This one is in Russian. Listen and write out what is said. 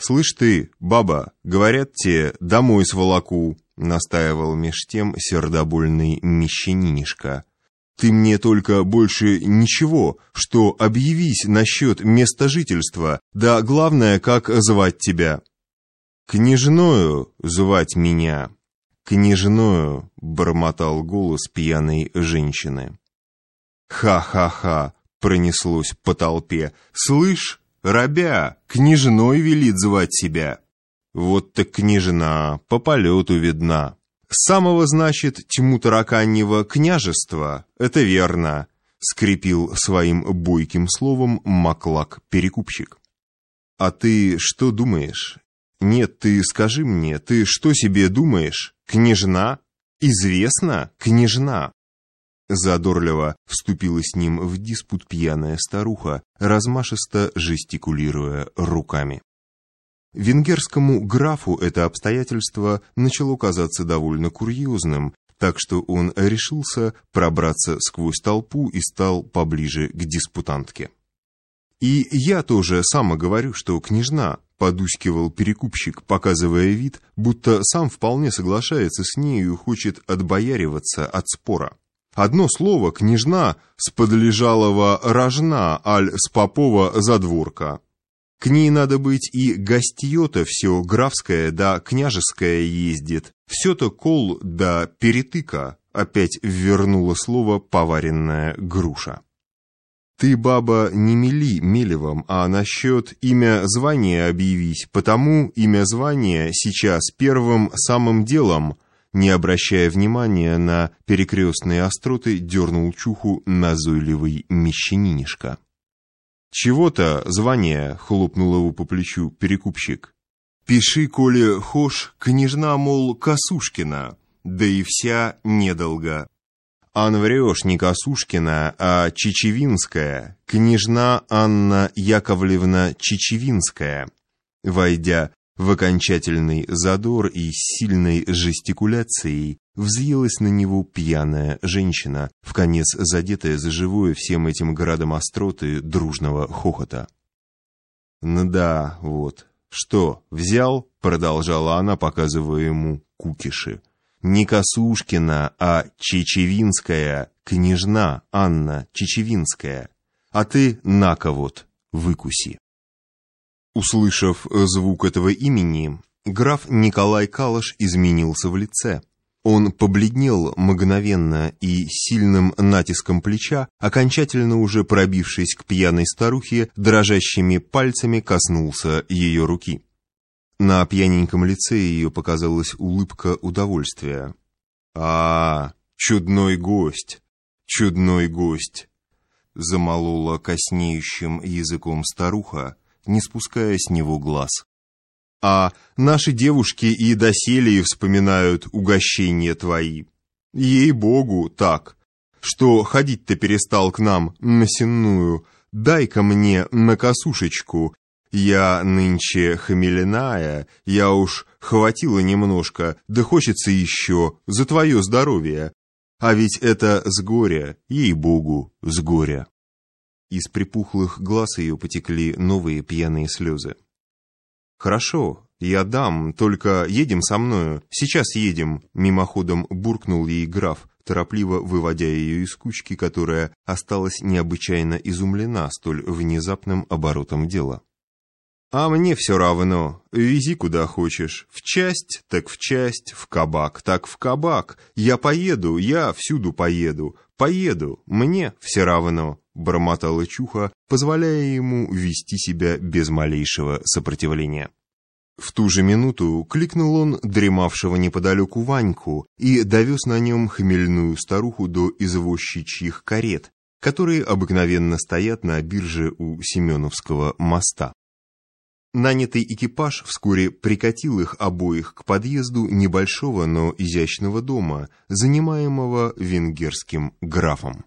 «Слышь ты, баба, говорят тебе, домой сволоку», — настаивал меж тем сердобольный мещанинишка. «Ты мне только больше ничего, что объявись насчет места жительства, да главное, как звать тебя». «Княжною звать меня», «Княжною», — бормотал голос пьяной женщины. «Ха-ха-ха!» — пронеслось по толпе. «Слышь, рабя, княжной велит звать себя». «Вот так княжна, по полету видна». «Самого, значит, тьму тараканьего княжества, это верно», — скрипил своим бойким словом маклак-перекупщик. «А ты что думаешь? Нет, ты скажи мне, ты что себе думаешь? Княжна? Известно, княжна!» Задорливо вступила с ним в диспут пьяная старуха, размашисто жестикулируя руками. Венгерскому графу это обстоятельство начало казаться довольно курьезным, так что он решился пробраться сквозь толпу и стал поближе к диспутантке. «И я тоже само говорю, что княжна», — подускивал перекупщик, показывая вид, будто сам вполне соглашается с нею и хочет отбояриваться от спора. Одно слово «княжна» с подлежалого рожна, аль с попова задворка. К ней надо быть и гостье-то все графское да княжеское ездит, все-то кол да перетыка, опять вернуло слово поваренная груша. Ты, баба, не мели мелевом, а насчет имя звания объявись, потому имя звания сейчас первым самым делом – не обращая внимания на перекрестные остроты, дернул чуху назойливый мещанинишка. «Чего-то, звание!» — хлопнул его по плечу перекупщик. «Пиши, коли хошь, княжна, мол, Косушкина, да и вся недолго». «Ан врешь, не Косушкина, а Чечевинская, княжна Анна Яковлевна Чечевинская». Войдя в окончательный задор и сильной жестикуляцией взъелась на него пьяная женщина, в конец задетая за живое всем этим градом остроты дружного хохота. «Ну да, вот. Что, взял?» — продолжала она, показывая ему кукиши. «Не Косушкина, а Чечевинская, княжна Анна Чечевинская. А ты на-ка вот, выкуси». Услышав звук этого имени, граф Николай Калаш изменился в лице. Он побледнел мгновенно и сильным натиском плеча, окончательно уже пробившись к пьяной старухе, дрожащими пальцами коснулся ее руки. На пьяненьком лице ее показалась улыбка удовольствия. «А, чудной гость! Чудной гость!» Замолола коснеющим языком старуха, не спуская с него глаз. А наши девушки и доселе вспоминают угощения твои. Ей-богу, так. Что ходить-то перестал к нам на сенную. Дай-ка мне на косушечку. Я нынче хмельная, я уж хватило немножко, да хочется еще, за твое здоровье. А ведь это с горя, ей-богу, с горя. Из припухлых глаз ее потекли новые пьяные слезы. «Хорошо, я дам, только едем со мною, сейчас едем», мимоходом буркнул ей граф, торопливо выводя ее из кучки, которая осталась необычайно изумлена столь внезапным оборотом дела. «А мне все равно. Вези куда хочешь. В часть, так в часть, в кабак, так в кабак. Я поеду, я всюду поеду. Поеду, мне все равно», — бормотала Чуха, позволяя ему вести себя без малейшего сопротивления. В ту же минуту кликнул он дремавшего неподалеку Ваньку и довез на нем хмельную старуху до извозчичьих карет, которые обыкновенно стоят на бирже у Семеновского моста. Нанятый экипаж вскоре прикатил их обоих к подъезду небольшого, но изящного дома, занимаемого венгерским графом.